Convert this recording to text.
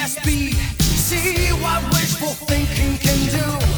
PTSD. See what wishful thinking can do.